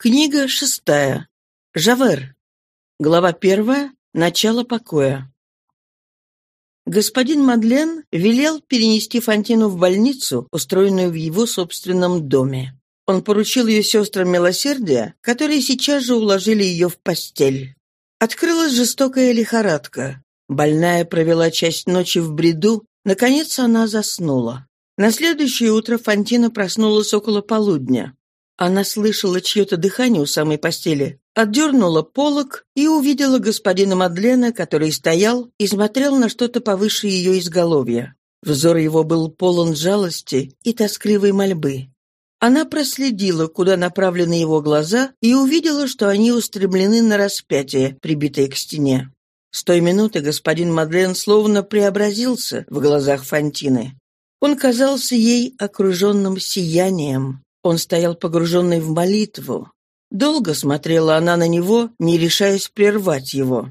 Книга шестая. Жавер. Глава первая. Начало покоя. Господин Мадлен велел перенести Фантину в больницу, устроенную в его собственном доме. Он поручил ее сестрам милосердия, которые сейчас же уложили ее в постель. Открылась жестокая лихорадка. Больная провела часть ночи в бреду, наконец она заснула. На следующее утро Фантина проснулась около полудня. Она слышала чье-то дыхание у самой постели, отдернула полог и увидела господина Мадлена, который стоял и смотрел на что-то повыше ее изголовья. Взор его был полон жалости и тоскливой мольбы. Она проследила, куда направлены его глаза, и увидела, что они устремлены на распятие, прибитое к стене. С той минуты господин Мадлен словно преобразился в глазах Фантины. Он казался ей окруженным сиянием. Он стоял погруженный в молитву. Долго смотрела она на него, не решаясь прервать его.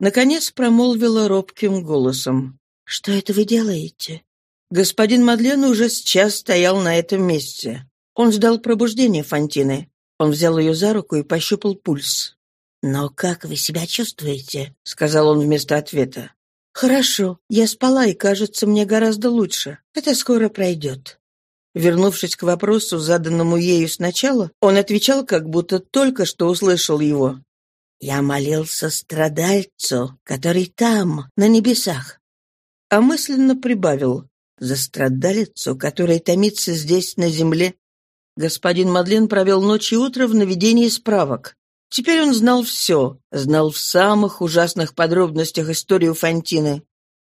Наконец промолвила робким голосом. «Что это вы делаете?» Господин Мадлен уже сейчас стоял на этом месте. Он ждал пробуждения Фантины. Он взял ее за руку и пощупал пульс. «Но как вы себя чувствуете?» — сказал он вместо ответа. «Хорошо. Я спала, и кажется мне гораздо лучше. Это скоро пройдет». Вернувшись к вопросу, заданному ею сначала, он отвечал, как будто только что услышал его. «Я молился страдальцу, который там, на небесах». А мысленно прибавил «За страдалицу, которая томится здесь, на земле». Господин Мадлен провел ночь и утро в наведении справок. Теперь он знал все, знал в самых ужасных подробностях историю Фантины.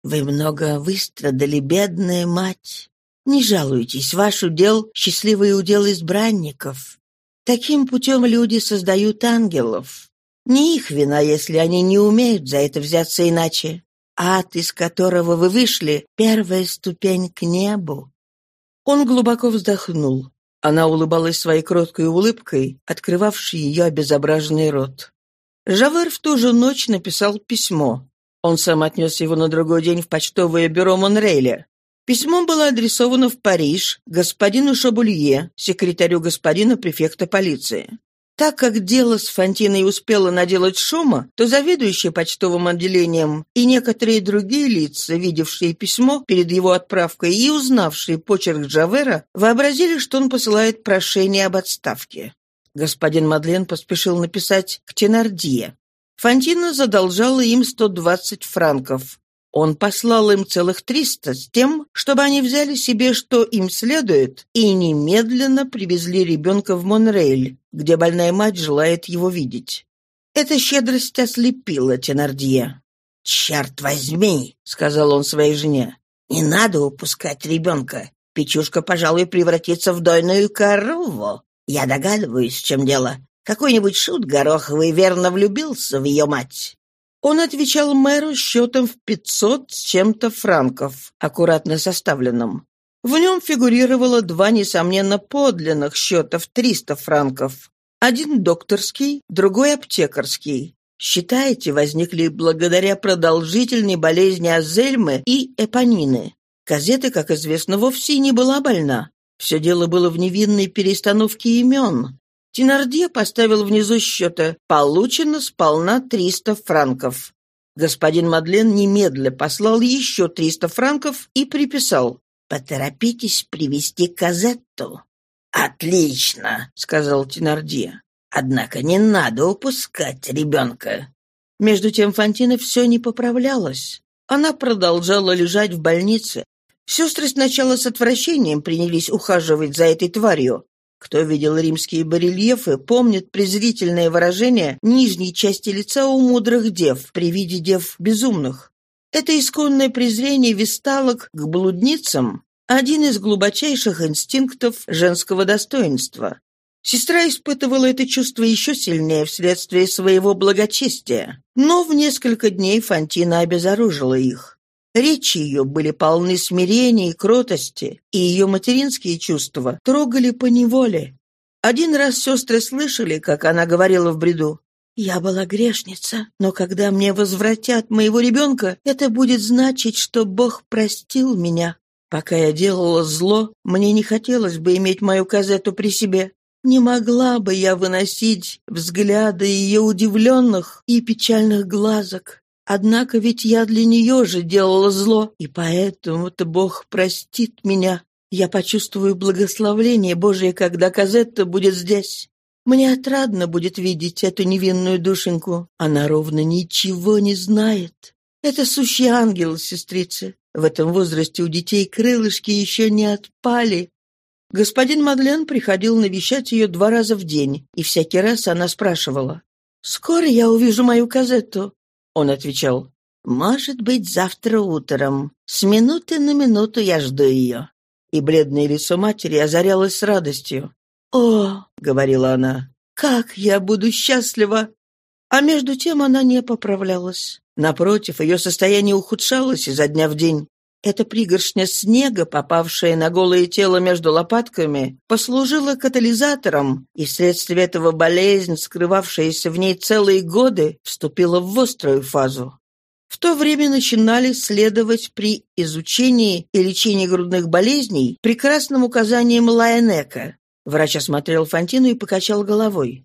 «Вы много выстрадали, бедная мать. Не жалуйтесь, ваш удел — счастливый удел избранников. Таким путем люди создают ангелов. Не их вина, если они не умеют за это взяться иначе. Ад, из которого вы вышли, — первая ступень к небу». Он глубоко вздохнул. Она улыбалась своей кроткой улыбкой, открывавшей ее обезображенный рот. Жавер в ту же ночь написал письмо. Он сам отнес его на другой день в почтовое бюро Монрейля. Письмо было адресовано в Париж господину Шабулье, секретарю господина префекта полиции. Так как дело с Фантиной успело наделать шума, то заведующий почтовым отделением и некоторые другие лица, видевшие письмо перед его отправкой и узнавшие почерк Джавера, вообразили, что он посылает прошение об отставке. Господин Мадлен поспешил написать к Тенардье. Фантина задолжала им 120 франков. Он послал им целых триста с тем, чтобы они взяли себе, что им следует, и немедленно привезли ребенка в Монрейль, где больная мать желает его видеть. Эта щедрость ослепила Тенардье. «Черт возьми!» — сказал он своей жене. «Не надо упускать ребенка. Печушка, пожалуй, превратится в дойную корову. Я догадываюсь, в чем дело. Какой-нибудь шут гороховый верно влюбился в ее мать. Он отвечал мэру счетом в 500 с чем-то франков, аккуратно составленным. В нем фигурировало два, несомненно, подлинных счета в 300 франков. Один докторский, другой аптекарский. Считаете, возникли благодаря продолжительной болезни Азельмы и Эпонины. Газета, как известно, вовсе не была больна. Все дело было в невинной перестановке имен. Тенардье поставил внизу счета «Получено сполна 300 франков». Господин Мадлен немедля послал еще 300 франков и приписал «Поторопитесь привести Казетту». «Отлично», — сказал Тенардье. «Однако не надо упускать ребенка». Между тем Фантина все не поправлялась. Она продолжала лежать в больнице. Сестры сначала с отвращением принялись ухаживать за этой тварью, кто видел римские барельефы, помнит презрительное выражение нижней части лица у мудрых дев при виде дев безумных. Это исконное презрение висталок к блудницам – один из глубочайших инстинктов женского достоинства. Сестра испытывала это чувство еще сильнее вследствие своего благочестия, но в несколько дней Фантина обезоружила их. Речи ее были полны смирения и кротости, и ее материнские чувства трогали по неволе. Один раз сестры слышали, как она говорила в бреду. «Я была грешница, но когда мне возвратят моего ребенка, это будет значить, что Бог простил меня. Пока я делала зло, мне не хотелось бы иметь мою казету при себе. Не могла бы я выносить взгляды ее удивленных и печальных глазок. Однако ведь я для нее же делала зло, и поэтому-то Бог простит меня. Я почувствую благословление Божие, когда Казетта будет здесь. Мне отрадно будет видеть эту невинную душеньку. Она ровно ничего не знает. Это сущий ангел, сестрица. В этом возрасте у детей крылышки еще не отпали. Господин Мадлен приходил навещать ее два раза в день, и всякий раз она спрашивала, «Скоро я увижу мою Казетту?» Он отвечал, «Может быть, завтра утром. С минуты на минуту я жду ее». И бледное лицо матери озарялось радостью. «О!» — говорила она. «Как я буду счастлива!» А между тем она не поправлялась. Напротив, ее состояние ухудшалось изо дня в день. Эта пригоршня снега, попавшая на голое тело между лопатками, послужила катализатором, и вследствие этого болезнь, скрывавшаяся в ней целые годы, вступила в острую фазу. В то время начинали следовать при изучении и лечении грудных болезней прекрасным указаниям Лайонека. Врач осмотрел Фантину и покачал головой.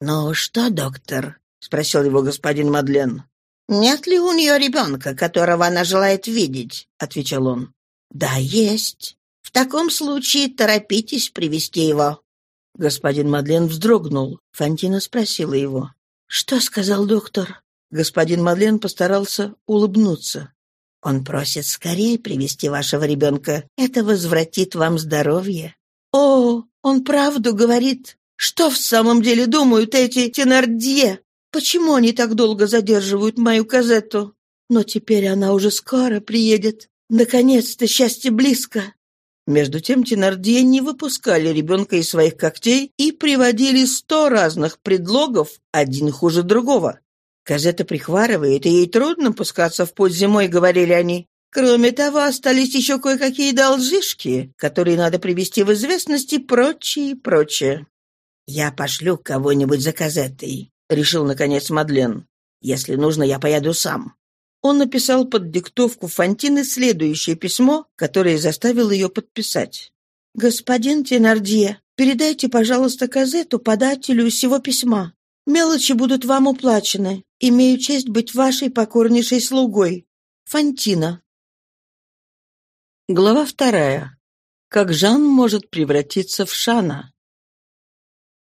«Ну что, доктор?» — спросил его господин Мадлен. «Нет ли у нее ребенка, которого она желает видеть?» — отвечал он. «Да, есть. В таком случае торопитесь привести его». Господин Мадлен вздрогнул. Фантина спросила его. «Что сказал доктор?» Господин Мадлен постарался улыбнуться. «Он просит скорее привести вашего ребенка. Это возвратит вам здоровье». «О, он правду говорит. Что в самом деле думают эти Тенардье?» Почему они так долго задерживают мою Казетту? Но теперь она уже скоро приедет. Наконец-то счастье близко. Между тем Тенардье не выпускали ребенка из своих когтей и приводили сто разных предлогов, один хуже другого. Казета прихварывает, и ей трудно пускаться в путь зимой, говорили они. Кроме того, остались еще кое-какие должишки, которые надо привести в известность и прочее, прочее. «Я пошлю кого-нибудь за Казетой», — решил, наконец, Мадлен. «Если нужно, я поеду сам». Он написал под диктовку Фантины следующее письмо, которое заставил ее подписать. «Господин Тенардье, передайте, пожалуйста, Казету подателю всего письма. Мелочи будут вам уплачены. Имею честь быть вашей покорнейшей слугой. Фантина». Глава вторая. Как Жан может превратиться в Шана.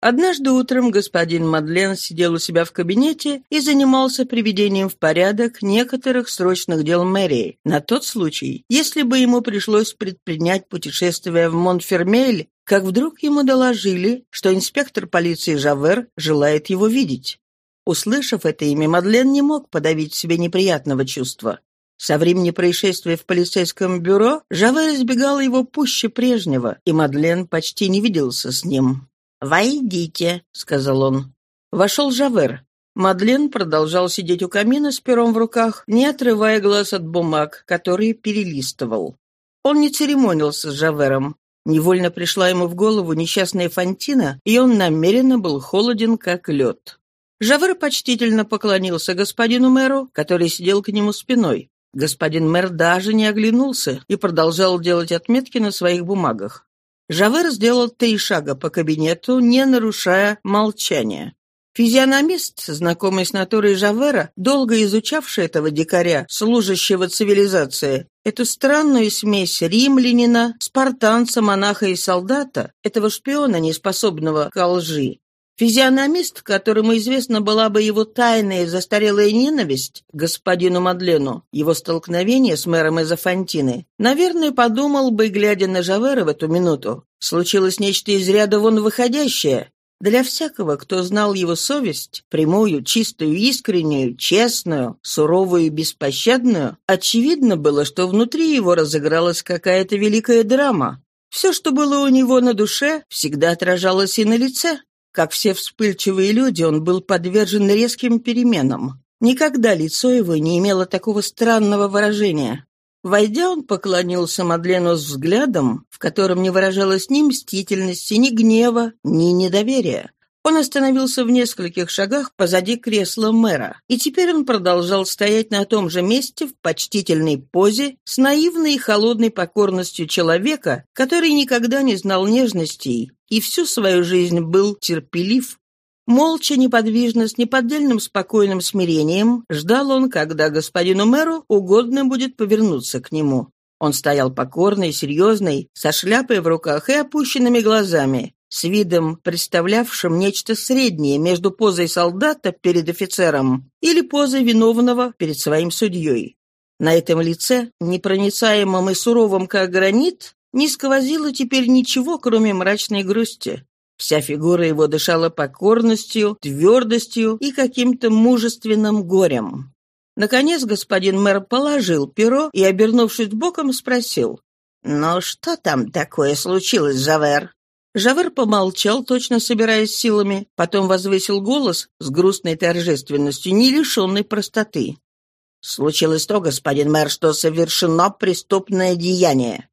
Однажды утром господин Мадлен сидел у себя в кабинете и занимался приведением в порядок некоторых срочных дел мэрии, на тот случай, если бы ему пришлось предпринять путешествие в Монфермель, как вдруг ему доложили, что инспектор полиции Жавер желает его видеть. Услышав это имя, Мадлен не мог подавить себе неприятного чувства. Со времени происшествия в полицейском бюро Жавер избегал его пуще прежнего, и Мадлен почти не виделся с ним. «Войдите», — сказал он. Вошел Жавер. Мадлен продолжал сидеть у камина с пером в руках, не отрывая глаз от бумаг, которые перелистывал. Он не церемонился с Жавером. Невольно пришла ему в голову несчастная Фантина, и он намеренно был холоден, как лед. Жавер почтительно поклонился господину мэру, который сидел к нему спиной. Господин мэр даже не оглянулся и продолжал делать отметки на своих бумагах. Жавер сделал три шага по кабинету, не нарушая молчания. Физиономист, знакомый с натурой Жавера, долго изучавший этого дикаря, служащего цивилизации, эту странную смесь римлянина, спартанца, монаха и солдата, этого шпиона, неспособного к лжи, Физиономист, которому известна была бы его тайная застарелая ненависть к господину Мадлену, его столкновение с мэром из Афантины, наверное, подумал бы, глядя на Жавера в эту минуту, случилось нечто из ряда вон выходящее. Для всякого, кто знал его совесть, прямую, чистую, искреннюю, честную, суровую и беспощадную, очевидно было, что внутри его разыгралась какая-то великая драма. Все, что было у него на душе, всегда отражалось и на лице. Как все вспыльчивые люди, он был подвержен резким переменам. Никогда лицо его не имело такого странного выражения. Войдя, он поклонился Мадлену с взглядом, в котором не выражалось ни мстительности, ни гнева, ни недоверия. Он остановился в нескольких шагах позади кресла мэра, и теперь он продолжал стоять на том же месте в почтительной позе с наивной и холодной покорностью человека, который никогда не знал нежностей и всю свою жизнь был терпелив. Молча, неподвижно, с неподдельным спокойным смирением ждал он, когда господину мэру угодно будет повернуться к нему. Он стоял покорный, серьезный, со шляпой в руках и опущенными глазами, с видом, представлявшим нечто среднее между позой солдата перед офицером или позой виновного перед своим судьей. На этом лице, непроницаемом и суровом, как гранит, не сквозило теперь ничего, кроме мрачной грусти. Вся фигура его дышала покорностью, твердостью и каким-то мужественным горем. Наконец господин мэр положил перо и, обернувшись боком, спросил. «Ну что там такое случилось, Жавер?» Жавер помолчал, точно собираясь силами, потом возвысил голос с грустной торжественностью, не лишенной простоты. «Случилось то, господин мэр, что совершено преступное деяние».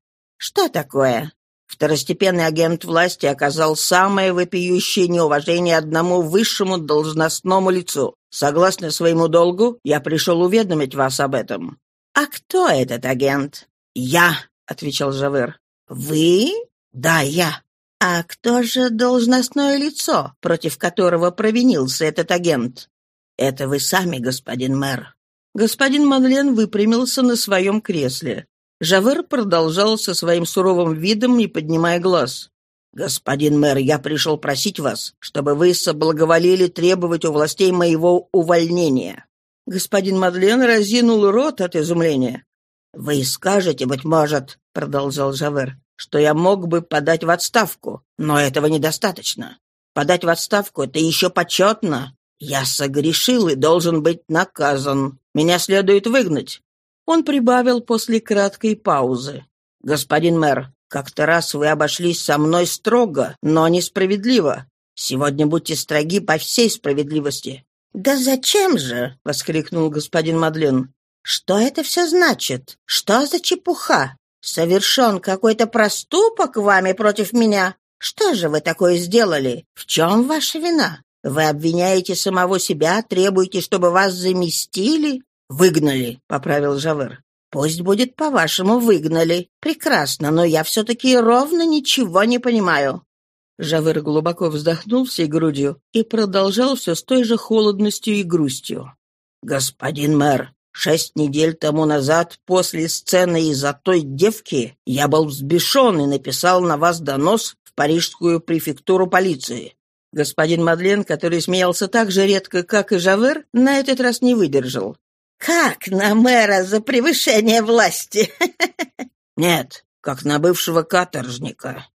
«Что такое?» Второстепенный агент власти оказал самое вопиющее неуважение одному высшему должностному лицу. Согласно своему долгу, я пришел уведомить вас об этом». «А кто этот агент?» «Я», — отвечал Жавер. «Вы?» «Да, я». «А кто же должностное лицо, против которого провинился этот агент?» «Это вы сами, господин мэр». Господин Мадлен выпрямился на своем кресле. Жавер продолжал со своим суровым видом, не поднимая глаз. «Господин мэр, я пришел просить вас, чтобы вы соблаговолили требовать у властей моего увольнения». Господин Мадлен разинул рот от изумления. «Вы скажете, быть может, — продолжал Жавер, — что я мог бы подать в отставку, но этого недостаточно. Подать в отставку — это еще почетно. Я согрешил и должен быть наказан. Меня следует выгнать. Он прибавил после краткой паузы. «Господин мэр, как-то раз вы обошлись со мной строго, но несправедливо. Сегодня будьте строги по всей справедливости». «Да зачем же?» — воскликнул господин Мадлен. «Что это все значит? Что за чепуха? Совершен какой-то проступок вами против меня? Что же вы такое сделали? В чем ваша вина? Вы обвиняете самого себя, требуете, чтобы вас заместили? «Выгнали», — поправил Жавер. «Пусть будет по-вашему выгнали. Прекрасно, но я все-таки ровно ничего не понимаю». Жавер глубоко вздохнул всей грудью и продолжал все с той же холодностью и грустью. «Господин мэр, шесть недель тому назад, после сцены из-за той девки, я был взбешен и написал на вас донос в парижскую префектуру полиции. Господин Мадлен, который смеялся так же редко, как и Жавер, на этот раз не выдержал. «Как на мэра за превышение власти?» «Нет, как на бывшего каторжника».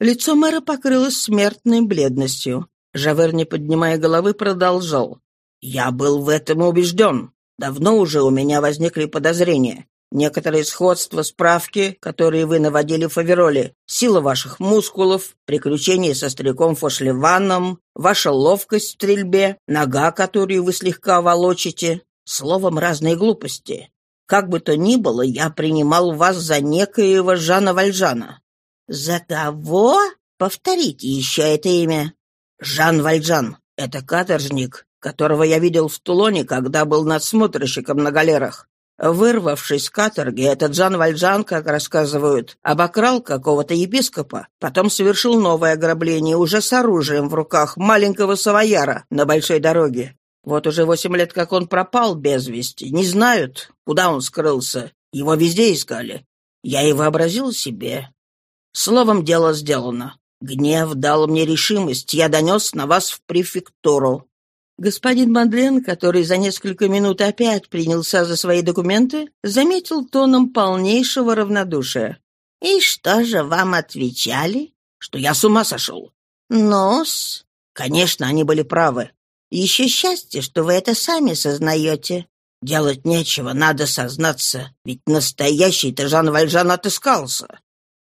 Лицо мэра покрылось смертной бледностью. Жавер, не поднимая головы, продолжал. «Я был в этом убежден. Давно уже у меня возникли подозрения. Некоторые сходства, справки, которые вы наводили в Фавероле, сила ваших мускулов, приключения со стариком Фошлеваном, ваша ловкость в стрельбе, нога, которую вы слегка волочите, Словом, разные глупости. Как бы то ни было, я принимал вас за некоего Жана Вальжана». «За кого? Повторите еще это имя». «Жан Вальжан. Это каторжник, которого я видел в Тулоне, когда был надсмотрщиком на галерах. Вырвавшись с каторги, этот Жан Вальжан, как рассказывают, обокрал какого-то епископа, потом совершил новое ограбление уже с оружием в руках маленького савояра на большой дороге. Вот уже восемь лет, как он пропал без вести. Не знают, куда он скрылся. Его везде искали. Я и вообразил себе. Словом, дело сделано. Гнев дал мне решимость. Я донес на вас в префектуру. Господин Мадлен, который за несколько минут опять принялся за свои документы, заметил тоном полнейшего равнодушия. «И что же вам отвечали?» «Что я с ума сошел». «Ну-с?» «Конечно, они были правы. Еще счастье, что вы это сами сознаете. Делать нечего, надо сознаться, ведь настоящий-то Жан Вальжан отыскался.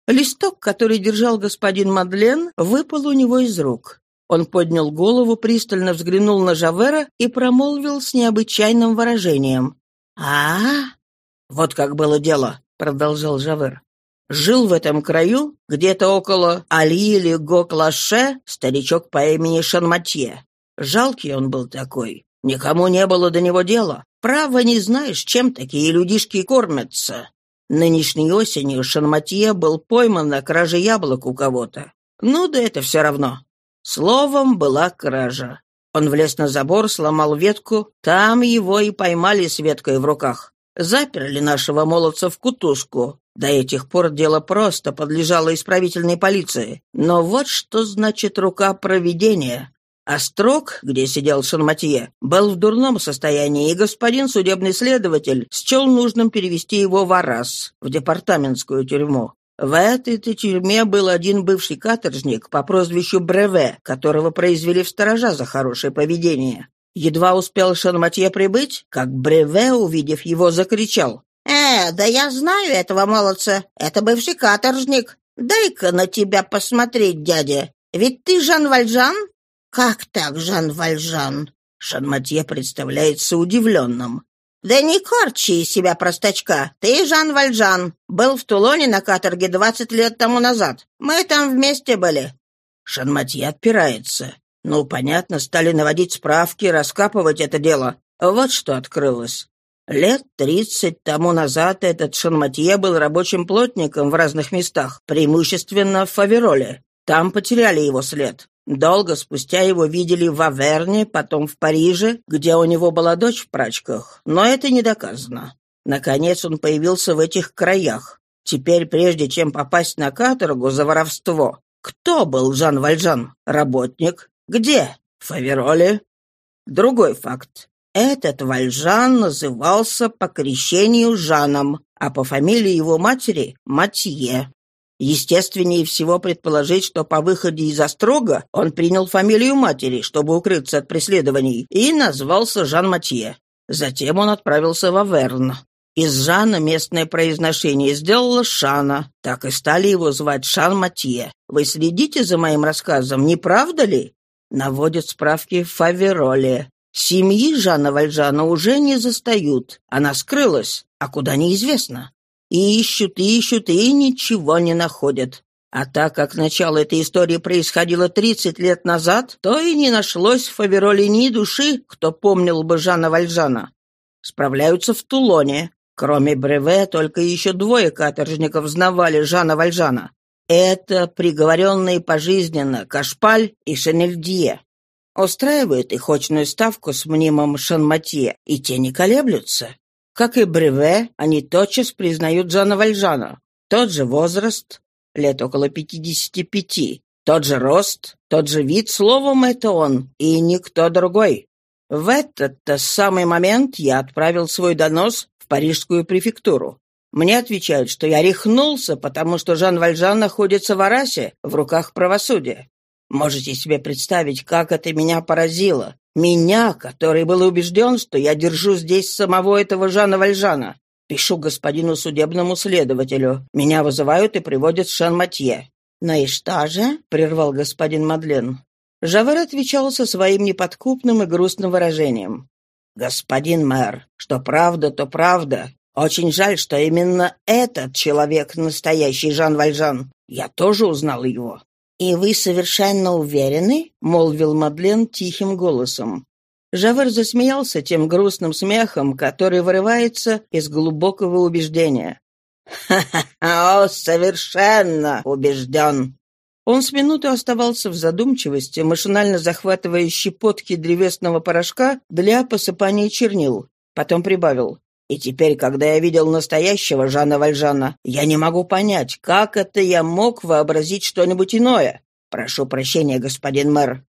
Листок, который держал господин Мадлен, выпал у него из рук. Он поднял голову, пристально взглянул на Жавера и промолвил с необычайным выражением. а, -а, -а Вот как было дело», — продолжал Жавер. Жил в этом краю, где-то около Али или Гоклаше, старичок по имени Шанматье. Жалкий он был такой. Никому не было до него дела. Право не знаешь, чем такие людишки кормятся. Нынешней осенью Шанматье был пойман на краже яблок у кого-то. Ну да это все равно. Словом, была кража. Он влез на забор, сломал ветку, там его и поймали с веткой в руках. Заперли нашего молодца в кутузку. До этих пор дело просто подлежало исправительной полиции. Но вот что значит рука проведения. Острог, где сидел Шанматье, был в дурном состоянии, и господин судебный следователь счел нужным перевести его в Арас, в департаментскую тюрьму. В этой-то тюрьме был один бывший каторжник по прозвищу Бреве, которого произвели в сторожа за хорошее поведение. Едва успел Шанматье прибыть, как Бреве, увидев его, закричал. «Э, да я знаю этого молодца. Это бывший каторжник. Дай-ка на тебя посмотреть, дядя. Ведь ты Жан Вальжан?» «Как так, Жан Вальжан?» Шанматье представляется удивленным. «Да не корчи из себя простачка. Ты Жан Вальжан. Был в Тулоне на каторге двадцать лет тому назад. Мы там вместе были». Шанматье отпирается. Ну, понятно, стали наводить справки, раскапывать это дело. Вот что открылось. Лет тридцать тому назад этот Шанматье был рабочим плотником в разных местах, преимущественно в Фавероле. Там потеряли его след. Долго спустя его видели в Аверне, потом в Париже, где у него была дочь в прачках, но это не доказано. Наконец он появился в этих краях. Теперь, прежде чем попасть на каторгу за воровство, кто был Жан Вальжан? Работник? Где? В Фавероле? Другой факт. Этот Вальжан назывался по крещению Жаном, а по фамилии его матери — Матье. Естественнее всего предположить, что по выходе из Острога он принял фамилию матери, чтобы укрыться от преследований, и назвался Жан Матье. Затем он отправился в Аверн. Из Жана местное произношение сделало Шана, так и стали его звать Шан Матье. Вы следите за моим рассказом, не правда ли? Наводят справки в Фавероле. Семьи Жана Вальжана уже не застают. Она скрылась, а куда неизвестно. Ищут, ищут и ничего не находят. А так как начало этой истории происходило 30 лет назад, то и не нашлось в Фавероле ни души, кто помнил бы Жана Вальжана. Справляются в Тулоне. Кроме Бреве, только еще двое каторжников знавали Жана Вальжана. Это приговоренные пожизненно Кашпаль и Шенельдье. Устраивают их очную ставку с мнимым Шанматье, и те не колеблются. Как и Бреве, они тотчас признают Жана Вальжана. Тот же возраст, лет около 55, тот же рост, тот же вид, словом, это он, и никто другой. В этот-то самый момент я отправил свой донос в парижскую префектуру. Мне отвечают, что я рехнулся, потому что Жан Вальжан находится в Арасе, в руках правосудия. Можете себе представить, как это меня поразило. Меня, который был убежден, что я держу здесь самого этого Жана Вальжана. Пишу господину судебному следователю. Меня вызывают и приводят в Шан-Матье. «Ну и что же?» — прервал господин Мадлен. Жавер отвечал со своим неподкупным и грустным выражением. «Господин мэр, что правда, то правда. Очень жаль, что именно этот человек настоящий Жан Вальжан. Я тоже узнал его. «И вы совершенно уверены?» — молвил Мадлен тихим голосом. Жавер засмеялся тем грустным смехом, который вырывается из глубокого убеждения. «Ха-ха-ха! О, совершенно убежден!» Он с минуту оставался в задумчивости, машинально захватывая щепотки древесного порошка для посыпания чернил. Потом прибавил. И теперь, когда я видел настоящего Жана Вальжана, я не могу понять, как это я мог вообразить что-нибудь иное. Прошу прощения, господин мэр.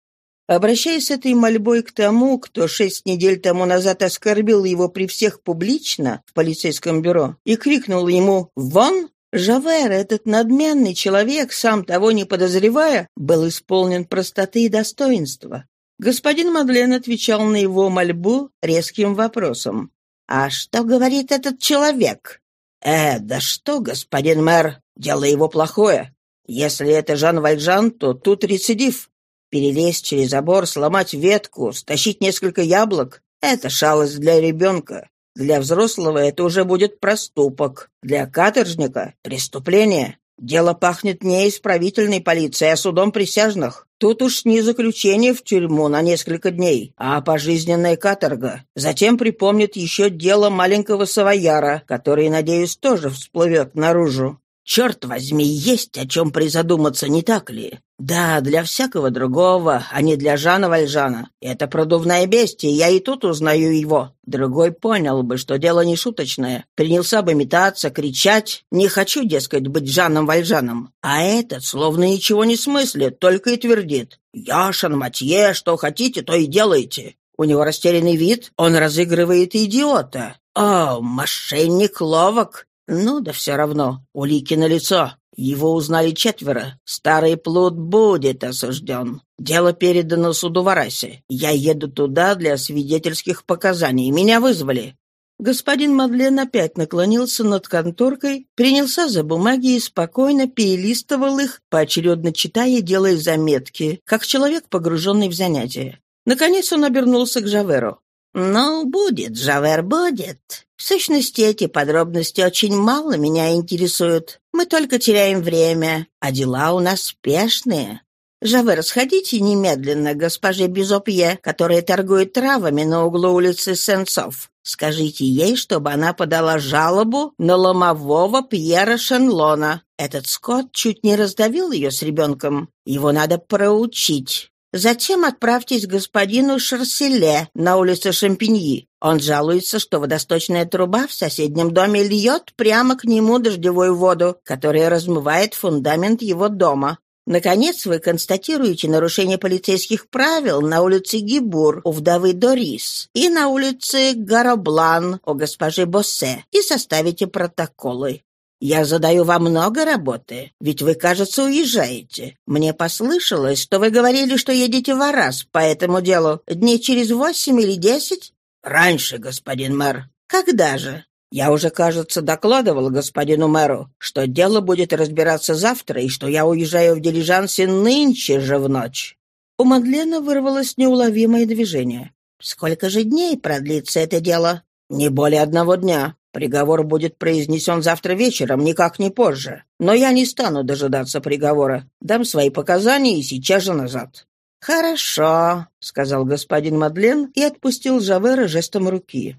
Обращаясь с этой мольбой к тому, кто шесть недель тому назад оскорбил его при всех публично в полицейском бюро и крикнул ему «Вон!», Жавер, этот надменный человек, сам того не подозревая, был исполнен простоты и достоинства. Господин Мадлен отвечал на его мольбу резким вопросом. «А что говорит этот человек?» «Э, да что, господин мэр, дело его плохое. Если это Жан Вальжан, то тут рецидив. Перелезть через забор, сломать ветку, стащить несколько яблок — это шалость для ребенка. Для взрослого это уже будет проступок, для каторжника — преступление. Дело пахнет не исправительной полицией, а судом присяжных. Тут уж не заключение в тюрьму на несколько дней, а пожизненная каторга. Затем припомнит еще дело маленького савояра, который, надеюсь, тоже всплывет наружу. Черт возьми, есть о чем призадуматься, не так ли? Да, для всякого другого, а не для Жана Вальжана. Это продувное бестие, я и тут узнаю его. Другой понял бы, что дело не шуточное. Принялся бы метаться, кричать. Не хочу, дескать, быть Жаном Вальжаном. А этот словно ничего не смыслит, только и твердит. «Я Шанматье, что хотите, то и делайте». У него растерянный вид, он разыгрывает идиота. О, мошенник ловок, ну да все равно, улики на лицо. Его узнали четверо. Старый плут будет осужден. Дело передано суду в Арасе. Я еду туда для свидетельских показаний. Меня вызвали. Господин Мадлен опять наклонился над конторкой, принялся за бумаги и спокойно перелистывал их, поочередно читая и делая заметки, как человек, погруженный в занятия. Наконец он обернулся к Жаверу. «Ну, будет, Жавер, будет. В сущности, эти подробности очень мало меня интересуют. Мы только теряем время, а дела у нас спешные. Жавер, сходите немедленно госпоже Безопье, которая торгует травами на углу улицы Сенцов. Скажите ей, чтобы она подала жалобу на ломового Пьера Шенлона. Этот скот чуть не раздавил ее с ребенком. Его надо проучить. Затем отправьтесь к господину Шарселе на улице Шампиньи. Он жалуется, что водосточная труба в соседнем доме льет прямо к нему дождевую воду, которая размывает фундамент его дома. Наконец, вы констатируете нарушение полицейских правил на улице Гибур у вдовы Дорис и на улице Гароблан у госпожи Боссе и составите протоколы. Я задаю вам много работы, ведь вы, кажется, уезжаете. Мне послышалось, что вы говорили, что едете в Арас по этому делу дней через восемь или десять? Раньше, господин мэр. Когда же? Я уже, кажется, докладывал господину мэру, что дело будет разбираться завтра и что я уезжаю в дилижансе нынче же в ночь. У Мадлена вырвалось неуловимое движение. «Сколько же дней продлится это дело?» «Не более одного дня. Приговор будет произнесен завтра вечером, никак не позже. Но я не стану дожидаться приговора. Дам свои показания и сейчас же назад». «Хорошо», — сказал господин Мадлен и отпустил Жавера жестом руки.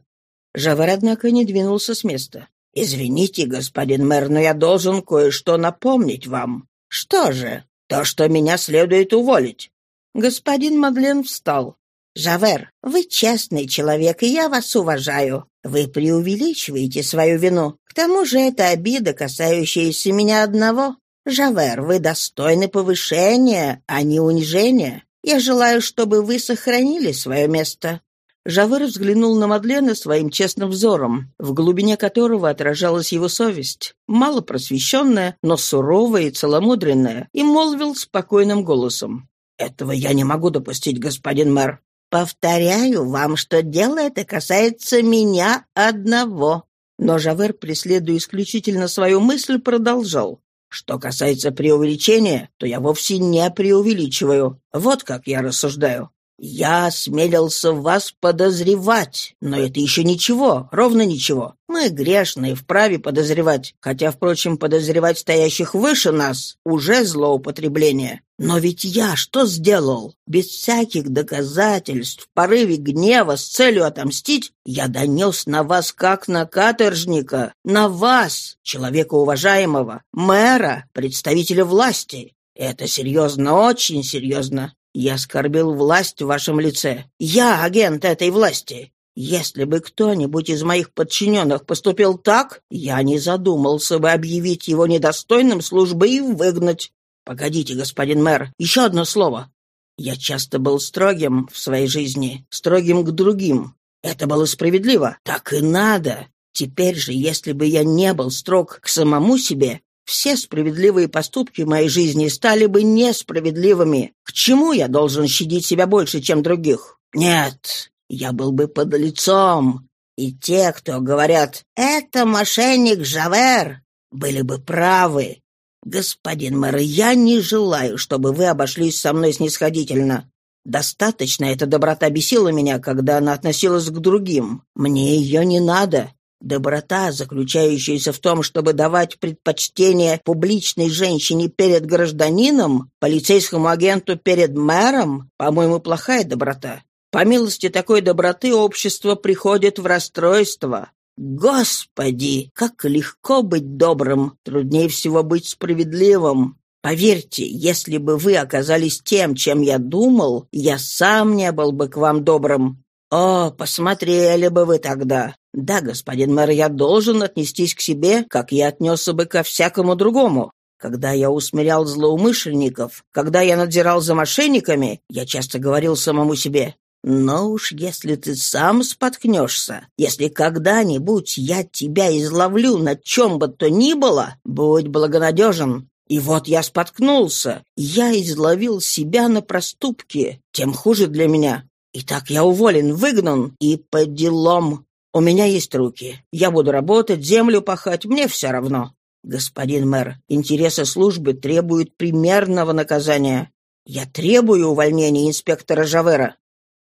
Жавер, однако, не двинулся с места. «Извините, господин мэр, но я должен кое-что напомнить вам». «Что же?» «То, что меня следует уволить». Господин Мадлен встал. «Жавер, вы честный человек, и я вас уважаю. Вы преувеличиваете свою вину. К тому же это обида, касающаяся меня одного. Жавер, вы достойны повышения, а не унижения. Я желаю, чтобы вы сохранили свое место». Жавер взглянул на Мадлена своим честным взором, в глубине которого отражалась его совесть, мало просвещенная, но суровая и целомудренная, и молвил спокойным голосом. «Этого я не могу допустить, господин мэр. Повторяю вам, что дело это касается меня одного». Но Жавер, преследуя исключительно свою мысль, продолжал. «Что касается преувеличения, то я вовсе не преувеличиваю. Вот как я рассуждаю. «Я осмелился вас подозревать, но это еще ничего, ровно ничего. Мы грешные, вправе подозревать, хотя, впрочем, подозревать стоящих выше нас уже злоупотребление. Но ведь я что сделал? Без всяких доказательств, в порыве гнева с целью отомстить, я донес на вас как на каторжника, на вас, человека уважаемого, мэра, представителя власти. Это серьезно, очень серьезно. Я оскорбил власть в вашем лице. Я агент этой власти. Если бы кто-нибудь из моих подчиненных поступил так, я не задумался бы объявить его недостойным службы и выгнать. Погодите, господин мэр, еще одно слово. Я часто был строгим в своей жизни, строгим к другим. Это было справедливо. Так и надо. Теперь же, если бы я не был строг к самому себе, все справедливые поступки в моей жизни стали бы несправедливыми. К чему я должен щадить себя больше, чем других? Нет, я был бы под лицом. И те, кто говорят «это мошенник Жавер», были бы правы. Господин мэр, я не желаю, чтобы вы обошлись со мной снисходительно. Достаточно эта доброта бесила меня, когда она относилась к другим. Мне ее не надо. Доброта, заключающаяся в том, чтобы давать предпочтение публичной женщине перед гражданином, полицейскому агенту перед мэром, по-моему, плохая доброта. По милости такой доброты общество приходит в расстройство. Господи, как легко быть добрым, труднее всего быть справедливым. Поверьте, если бы вы оказались тем, чем я думал, я сам не был бы к вам добрым. О, посмотрели бы вы тогда. Да, господин мэр, я должен отнестись к себе, как я отнесся бы ко всякому другому. Когда я усмирял злоумышленников, когда я надзирал за мошенниками, я часто говорил самому себе, но уж если ты сам споткнешься, если когда-нибудь я тебя изловлю на чем бы то ни было, будь благонадежен. И вот я споткнулся, я изловил себя на проступке, тем хуже для меня. Итак, я уволен, выгнан и по делам. У меня есть руки. Я буду работать, землю пахать, мне все равно. Господин мэр, интересы службы требуют примерного наказания. Я требую увольнения инспектора Жавера.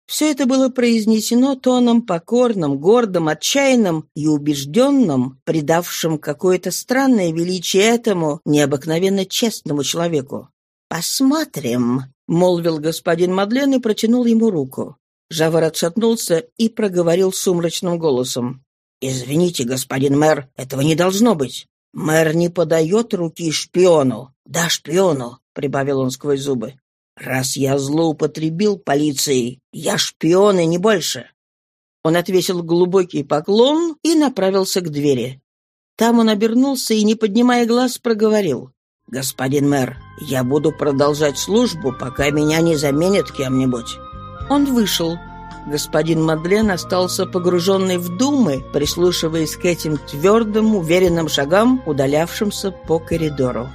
Все это было произнесено тоном покорным, гордым, отчаянным и убежденным, придавшим какое-то странное величие этому необыкновенно честному человеку. «Посмотрим», — молвил господин Мадлен и протянул ему руку. Жавар отшатнулся и проговорил сумрачным голосом. «Извините, господин мэр, этого не должно быть. Мэр не подает руки шпиону. Да, шпиону», — прибавил он сквозь зубы. «Раз я злоупотребил полицией, я шпион и не больше». Он отвесил глубокий поклон и направился к двери. Там он обернулся и, не поднимая глаз, проговорил. «Господин мэр, я буду продолжать службу, пока меня не заменят кем-нибудь». Он вышел. Господин Мадлен остался погруженный в думы, прислушиваясь к этим твердым, уверенным шагам, удалявшимся по коридору.